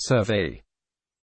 survey.